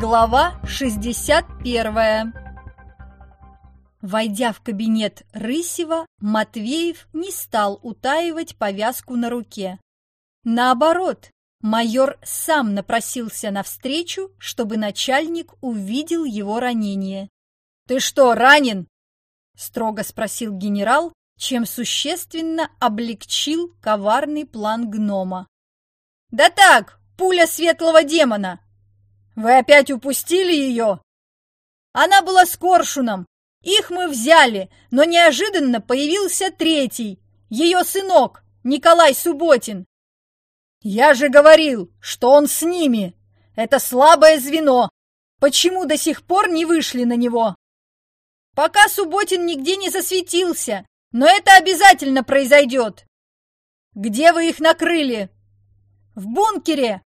Глава 61 Войдя в кабинет Рысева, Матвеев не стал утаивать повязку на руке. Наоборот, майор сам напросился навстречу, чтобы начальник увидел его ранение. «Ты что, ранен?» – строго спросил генерал, чем существенно облегчил коварный план гнома. «Да так, пуля светлого демона!» «Вы опять упустили ее?» «Она была с коршуном. Их мы взяли, но неожиданно появился третий, ее сынок, Николай Субботин. Я же говорил, что он с ними. Это слабое звено. Почему до сих пор не вышли на него? Пока Субботин нигде не засветился, но это обязательно произойдет. Где вы их накрыли? В бункере.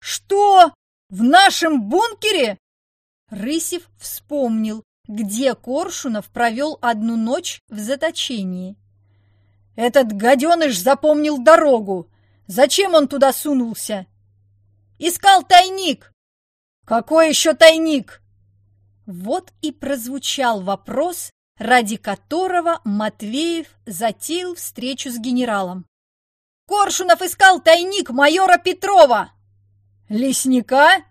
Что? В нашем бункере? Рысев вспомнил, где Коршунов провел одну ночь в заточении. Этот гаденыш запомнил дорогу. Зачем он туда сунулся? Искал тайник. Какой еще тайник? Вот и прозвучал вопрос, ради которого Матвеев затеял встречу с генералом. Коршунов искал тайник майора Петрова. Лесника?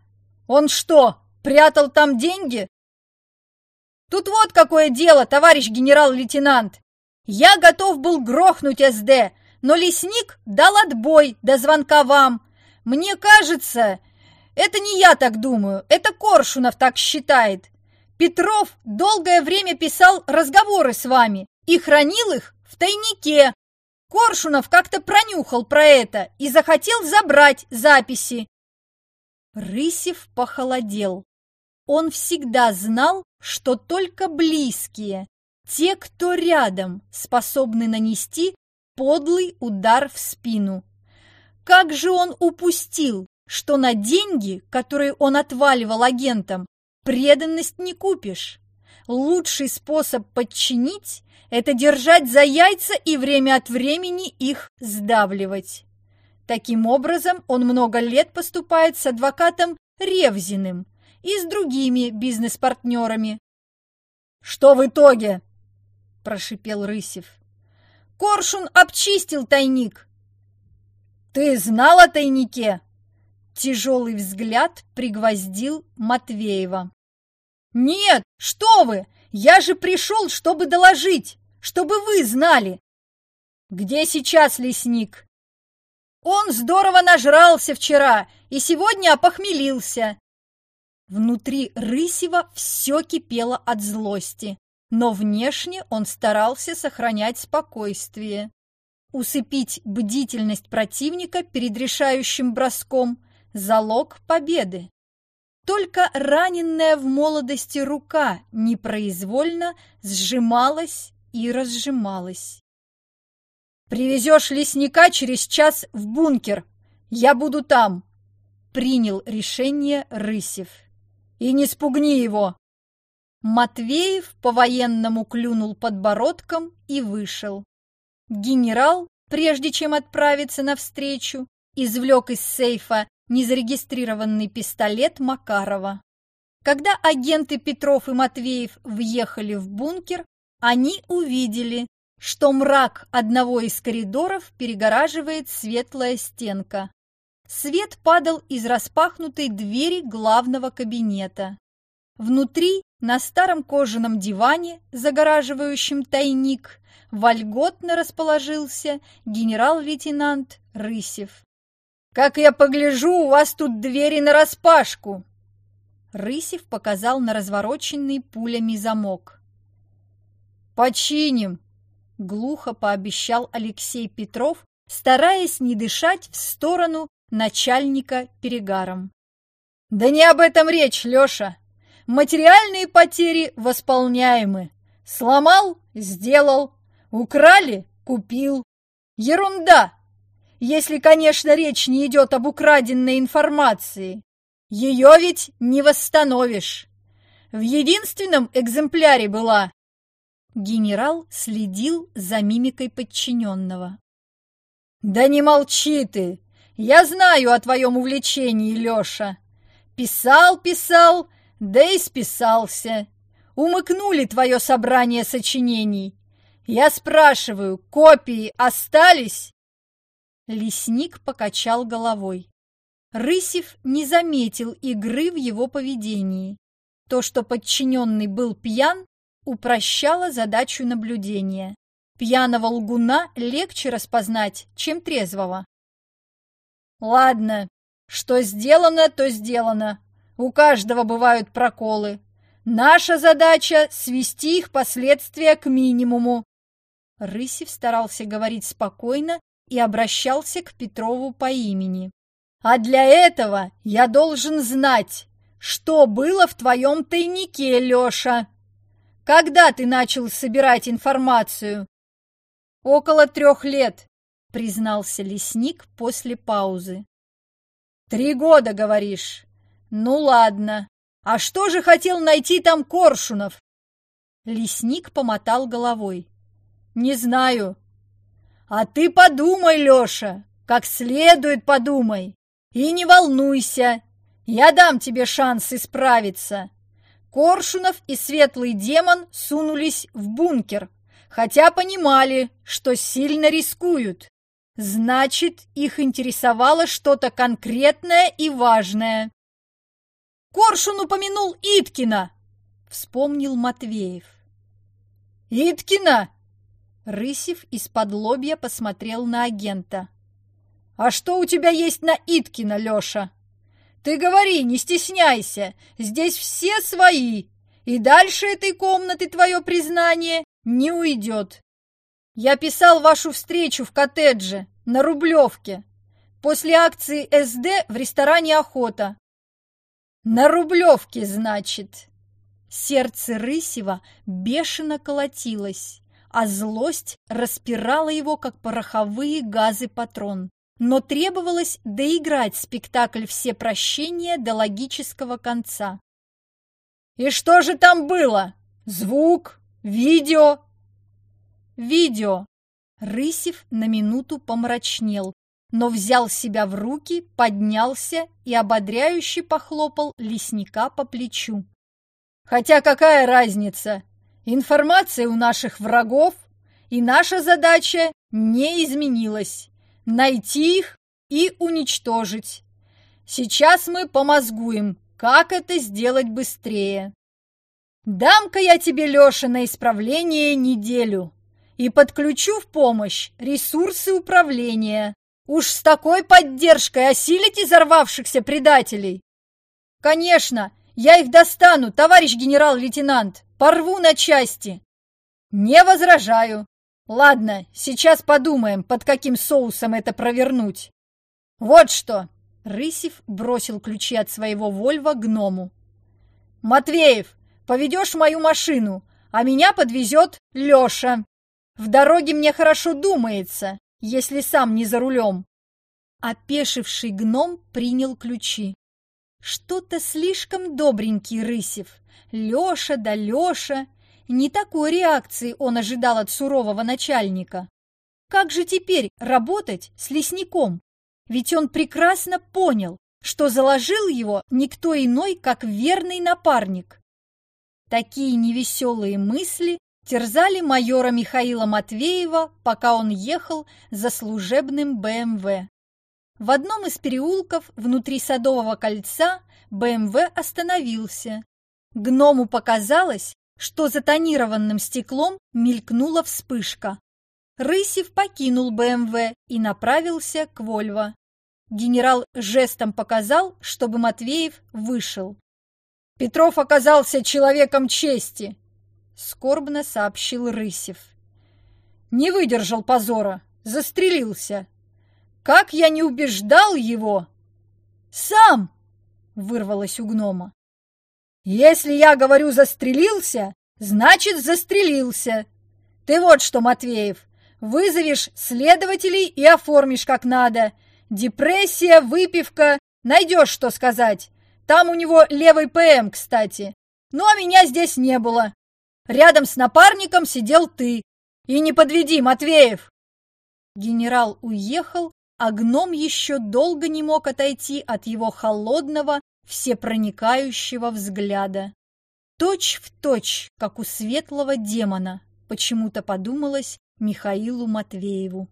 Он что, прятал там деньги? Тут вот какое дело, товарищ генерал-лейтенант. Я готов был грохнуть СД, но лесник дал отбой до звонка вам. Мне кажется, это не я так думаю, это Коршунов так считает. Петров долгое время писал разговоры с вами и хранил их в тайнике. Коршунов как-то пронюхал про это и захотел забрать записи. Рысев похолодел. Он всегда знал, что только близкие, те, кто рядом, способны нанести подлый удар в спину. Как же он упустил, что на деньги, которые он отваливал агентам, преданность не купишь. Лучший способ подчинить – это держать за яйца и время от времени их сдавливать. Таким образом, он много лет поступает с адвокатом Ревзиным, и с другими бизнес-партнерами. «Что в итоге?» – прошипел Рысев. «Коршун обчистил тайник». «Ты знал о тайнике?» Тяжелый взгляд пригвоздил Матвеева. «Нет, что вы! Я же пришел, чтобы доложить, чтобы вы знали!» «Где сейчас лесник?» «Он здорово нажрался вчера и сегодня опохмелился. Внутри Рысева все кипело от злости, но внешне он старался сохранять спокойствие. Усыпить бдительность противника перед решающим броском – залог победы. Только раненная в молодости рука непроизвольно сжималась и разжималась. «Привезешь лесника через час в бункер. Я буду там», – принял решение Рысев. И не спугни его!» Матвеев по-военному клюнул подбородком и вышел. Генерал, прежде чем отправиться навстречу, извлек из сейфа незарегистрированный пистолет Макарова. Когда агенты Петров и Матвеев въехали в бункер, они увидели, что мрак одного из коридоров перегораживает светлая стенка. Свет падал из распахнутой двери главного кабинета. Внутри, на старом кожаном диване, загораживающем тайник, вольготно расположился генерал-лейтенант Рысев. «Как я погляжу, у вас тут двери нараспашку!» Рысев показал на развороченный пулями замок. «Починим!» — глухо пообещал Алексей Петров, стараясь не дышать в сторону начальника перегаром. «Да не об этом речь, Леша! Материальные потери восполняемы. Сломал – сделал. Украли – купил. Ерунда! Если, конечно, речь не идет об украденной информации. Ее ведь не восстановишь. В единственном экземпляре была. Генерал следил за мимикой подчиненного. «Да не молчи ты! Я знаю о твоем увлечении, Леша. Писал, писал, да и списался. Умыкнули твое собрание сочинений. Я спрашиваю, копии остались?» Лесник покачал головой. Рысев не заметил игры в его поведении. То, что подчиненный был пьян, упрощало задачу наблюдения. Пьяного лгуна легче распознать, чем трезвого. «Ладно, что сделано, то сделано. У каждого бывают проколы. Наша задача – свести их последствия к минимуму». Рысев старался говорить спокойно и обращался к Петрову по имени. «А для этого я должен знать, что было в твоем тайнике, Леша? Когда ты начал собирать информацию? Около трех лет, признался лесник после паузы. Три года, говоришь? Ну ладно. А что же хотел найти там Коршунов? Лесник помотал головой. Не знаю. А ты подумай, Леша, как следует подумай. И не волнуйся, я дам тебе шанс исправиться. Коршунов и Светлый Демон сунулись в бункер, хотя понимали, что сильно рискуют. Значит, их интересовало что-то конкретное и важное. «Коршун упомянул Иткина!» — вспомнил Матвеев. «Иткина?» Рысев из-под лобья посмотрел на агента. «А что у тебя есть на Иткина, Леша?» Ты говори, не стесняйся, здесь все свои, и дальше этой комнаты твое признание не уйдет. Я писал вашу встречу в коттедже на Рублевке после акции СД в ресторане «Охота». На Рублевке, значит. Сердце Рысева бешено колотилось, а злость распирала его, как пороховые газы патрон но требовалось доиграть спектакль «Все прощения» до логического конца. «И что же там было? Звук? Видео?» «Видео!» Рысев на минуту помрачнел, но взял себя в руки, поднялся и ободряюще похлопал лесника по плечу. «Хотя какая разница? Информация у наших врагов, и наша задача не изменилась найти их и уничтожить. Сейчас мы помозгуем, как это сделать быстрее. Дам-ка я тебе, Леша, на исправление неделю и подключу в помощь ресурсы управления. Уж с такой поддержкой осилите взорвавшихся предателей. Конечно, я их достану, товарищ генерал-лейтенант, порву на части. Не возражаю. Ладно, сейчас подумаем, под каким соусом это провернуть. Вот что! Рысев бросил ключи от своего Вольва гному. Матвеев, поведешь мою машину, а меня подвезет Леша. В дороге мне хорошо думается, если сам не за рулем. Опешивший гном принял ключи. Что-то слишком добренький Рысев. Леша да Леша. Не такой реакции он ожидал от сурового начальника. Как же теперь работать с лесником? Ведь он прекрасно понял, что заложил его никто иной, как верный напарник. Такие невеселые мысли терзали майора Михаила Матвеева, пока он ехал за служебным БМВ. В одном из переулков внутри Садового кольца БМВ остановился. Гному показалось, что за тонированным стеклом мелькнула вспышка. Рысев покинул БМВ и направился к Вольво. Генерал жестом показал, чтобы Матвеев вышел. «Петров оказался человеком чести», — скорбно сообщил Рысев. «Не выдержал позора, застрелился. Как я не убеждал его!» «Сам!» — вырвалось у гнома. Если я говорю «застрелился», значит «застрелился». Ты вот что, Матвеев, вызовешь следователей и оформишь как надо. Депрессия, выпивка, найдешь что сказать. Там у него левый ПМ, кстати. Ну, а меня здесь не было. Рядом с напарником сидел ты. И не подведи, Матвеев!» Генерал уехал, а гном еще долго не мог отойти от его холодного, всепроникающего взгляда. Точь в точь, как у светлого демона, почему-то подумалось Михаилу Матвееву.